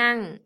นั่ง